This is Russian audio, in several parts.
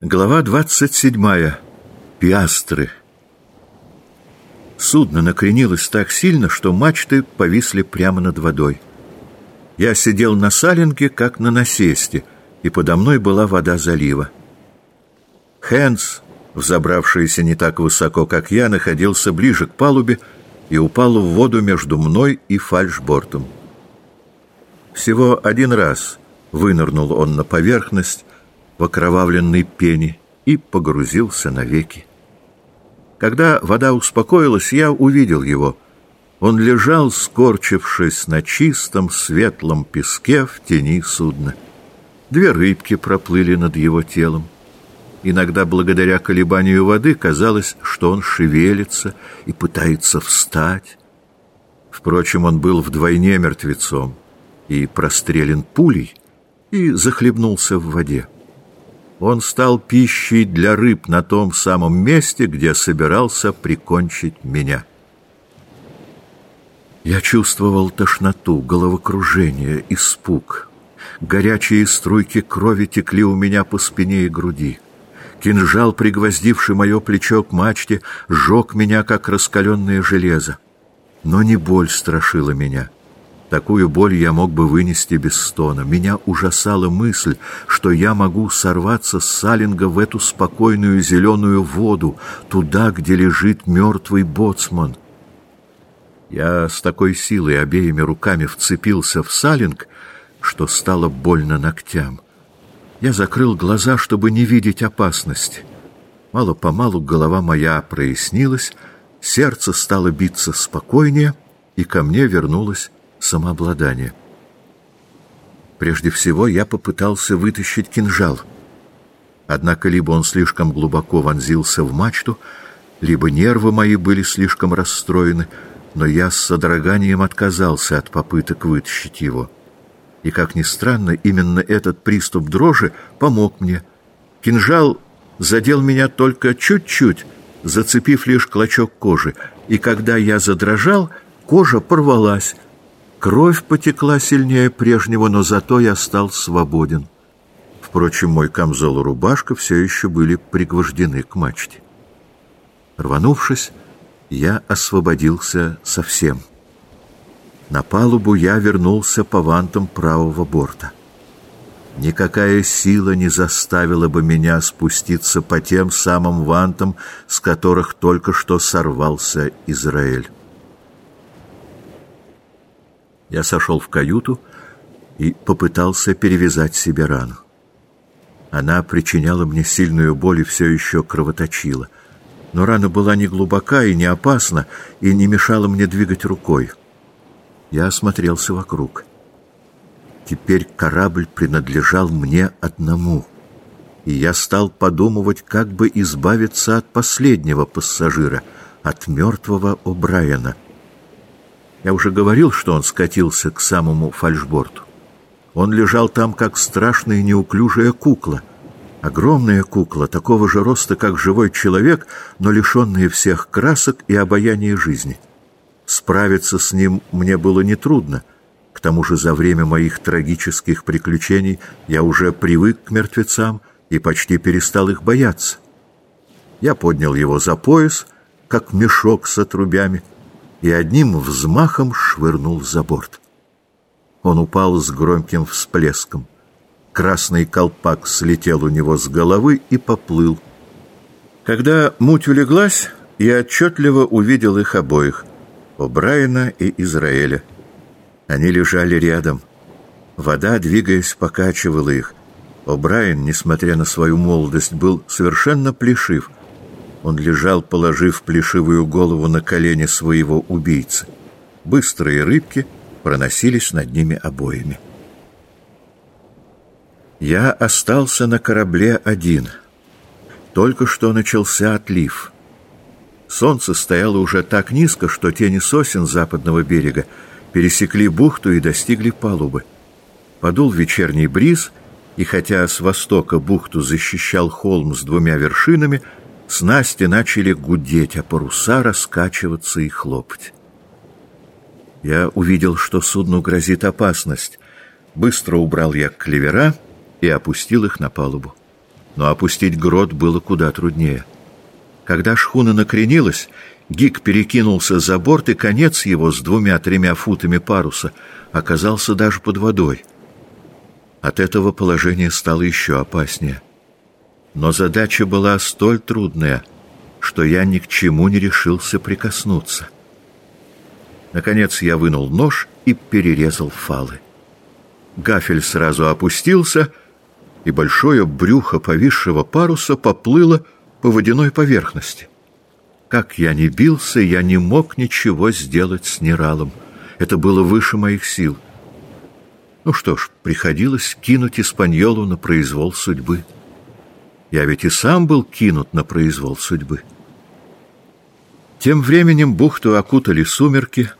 Глава 27. Пиастры. Судно накренилось так сильно, что мачты повисли прямо над водой. Я сидел на салинге, как на насесте, и подо мной была вода залива. Хэнс, взобравшийся не так высоко, как я, находился ближе к палубе и упал в воду между мной и фальшбортом. Всего один раз вынырнул он на поверхность, в окровавленной пене и погрузился навеки. Когда вода успокоилась, я увидел его. Он лежал, скорчившись на чистом светлом песке в тени судна. Две рыбки проплыли над его телом. Иногда, благодаря колебанию воды, казалось, что он шевелится и пытается встать. Впрочем, он был вдвойне мертвецом и прострелен пулей, и захлебнулся в воде он стал пищей для рыб на том самом месте, где собирался прикончить меня. Я чувствовал тошноту, головокружение, испуг. Горячие струйки крови текли у меня по спине и груди. Кинжал, пригвоздивший мое плечо к мачте, сжег меня, как раскаленное железо. Но не боль страшила меня — Такую боль я мог бы вынести без стона. Меня ужасала мысль, что я могу сорваться с салинга в эту спокойную зеленую воду, туда, где лежит мертвый боцман. Я с такой силой обеими руками вцепился в салинг, что стало больно ногтям. Я закрыл глаза, чтобы не видеть опасности. Мало-помалу голова моя прояснилась, сердце стало биться спокойнее, и ко мне вернулось самообладание. Прежде всего я попытался вытащить кинжал. Однако либо он слишком глубоко вонзился в мачту, либо нервы мои были слишком расстроены, но я с содроганием отказался от попыток вытащить его. И, как ни странно, именно этот приступ дрожи помог мне. Кинжал задел меня только чуть-чуть, зацепив лишь клочок кожи, и когда я задрожал, кожа порвалась, Кровь потекла сильнее прежнего, но зато я стал свободен. Впрочем, мой камзол и рубашка все еще были пригвождены к мачте. Рванувшись, я освободился совсем. На палубу я вернулся по вантам правого борта. Никакая сила не заставила бы меня спуститься по тем самым вантам, с которых только что сорвался Израиль. Я сошел в каюту и попытался перевязать себе рану. Она причиняла мне сильную боль и все еще кровоточила. Но рана была не глубока и не опасна, и не мешала мне двигать рукой. Я осмотрелся вокруг. Теперь корабль принадлежал мне одному, и я стал подумывать, как бы избавиться от последнего пассажира, от мертвого О'Брайена — я уже говорил, что он скатился к самому фальшборту. Он лежал там, как страшная неуклюжая кукла. Огромная кукла, такого же роста, как живой человек, но лишенная всех красок и обаяния жизни. Справиться с ним мне было нетрудно. К тому же за время моих трагических приключений я уже привык к мертвецам и почти перестал их бояться. Я поднял его за пояс, как мешок с отрубями, и одним взмахом швырнул за борт. Он упал с громким всплеском. Красный колпак слетел у него с головы и поплыл. Когда муть улеглась, я отчетливо увидел их обоих, О'Брайена и Израиля. Они лежали рядом. Вода, двигаясь, покачивала их. О'Брайен, несмотря на свою молодость, был совершенно плешив — он лежал, положив плешивую голову на колени своего убийцы. Быстрые рыбки проносились над ними обоими. Я остался на корабле один. Только что начался отлив. Солнце стояло уже так низко, что тени сосен западного берега пересекли бухту и достигли палубы. Подул вечерний бриз, и хотя с востока бухту защищал холм с двумя вершинами, Снасти начали гудеть, а паруса раскачиваться и хлопать. Я увидел, что судну грозит опасность. Быстро убрал я клевера и опустил их на палубу. но опустить грот было куда труднее. Когда шхуна накренилась, Гик перекинулся за борт, и конец его с двумя-тремя футами паруса оказался даже под водой. От этого положение стало еще опаснее. Но задача была столь трудная, что я ни к чему не решился прикоснуться. Наконец я вынул нож и перерезал фалы. Гафель сразу опустился, и большое брюхо повисшего паруса поплыло по водяной поверхности. Как я не бился, я не мог ничего сделать с Нералом. Это было выше моих сил. Ну что ж, приходилось кинуть Испаньолу на произвол судьбы. Я ведь и сам был кинут на произвол судьбы. Тем временем бухту окутали сумерки,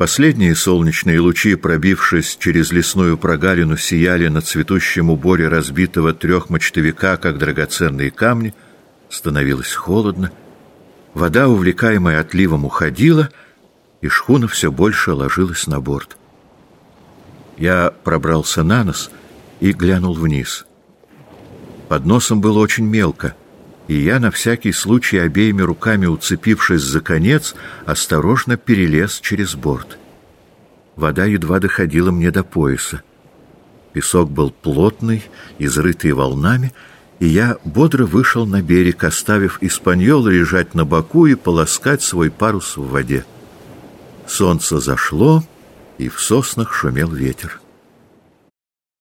Последние солнечные лучи, пробившись через лесную прогалину, сияли на цветущем уборе разбитого трехмочтовика, как драгоценные камни. Становилось холодно. Вода, увлекаемая отливом, уходила, и шхуна все больше ложилась на борт. Я пробрался на нос и глянул вниз. Под носом было очень мелко — и я, на всякий случай, обеими руками уцепившись за конец, осторожно перелез через борт. Вода едва доходила мне до пояса. Песок был плотный, изрытый волнами, и я бодро вышел на берег, оставив испаньола лежать на боку и полоскать свой парус в воде. Солнце зашло, и в соснах шумел ветер.